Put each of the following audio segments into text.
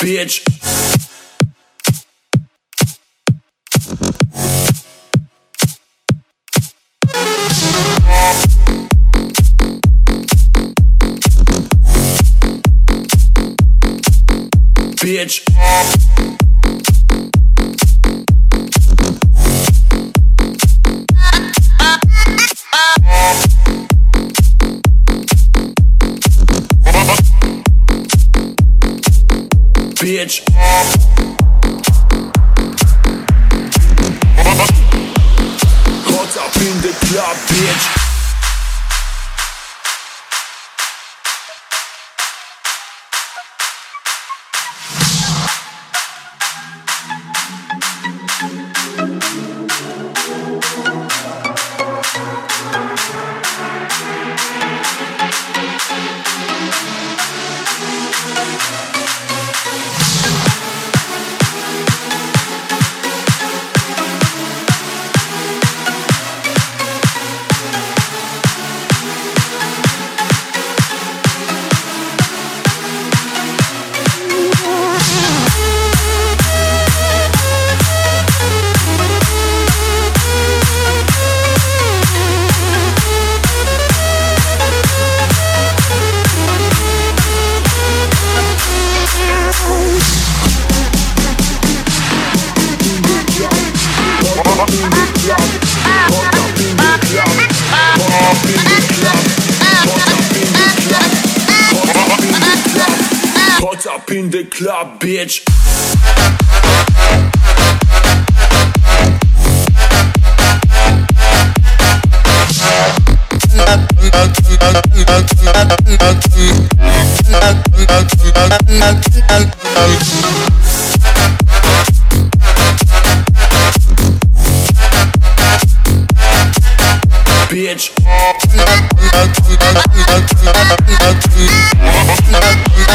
bitch. Bitch. Bitch. Hot up in the club, bitch. the club, bitch. Bitch.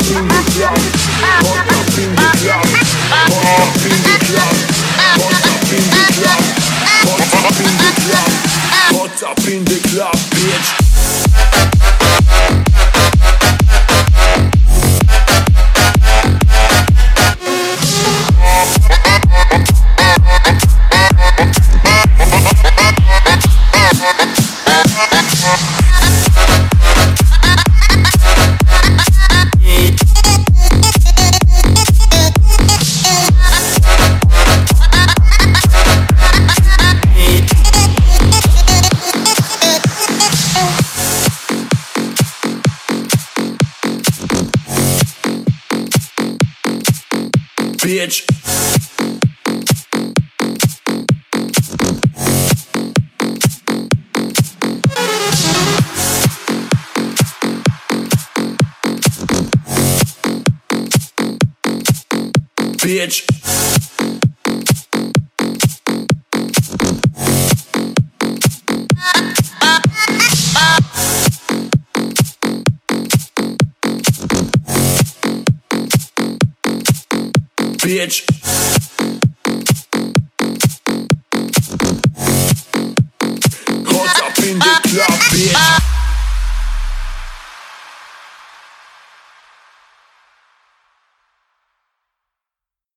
up in the club, bitch. Bitch. Hot Bitch. Bitch. Bitch.